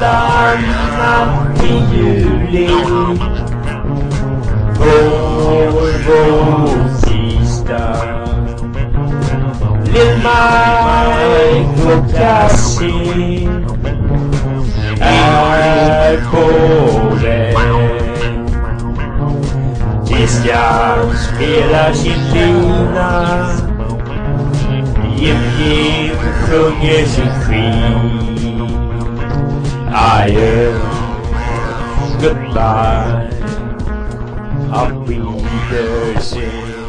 det här Måndag natt i juli Går mot tisdag Lill-Mike och Cassie är på väg Christian spelar sin lina sjunger sin skit Adjö, goodbye, auf Wiedersehen